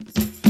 you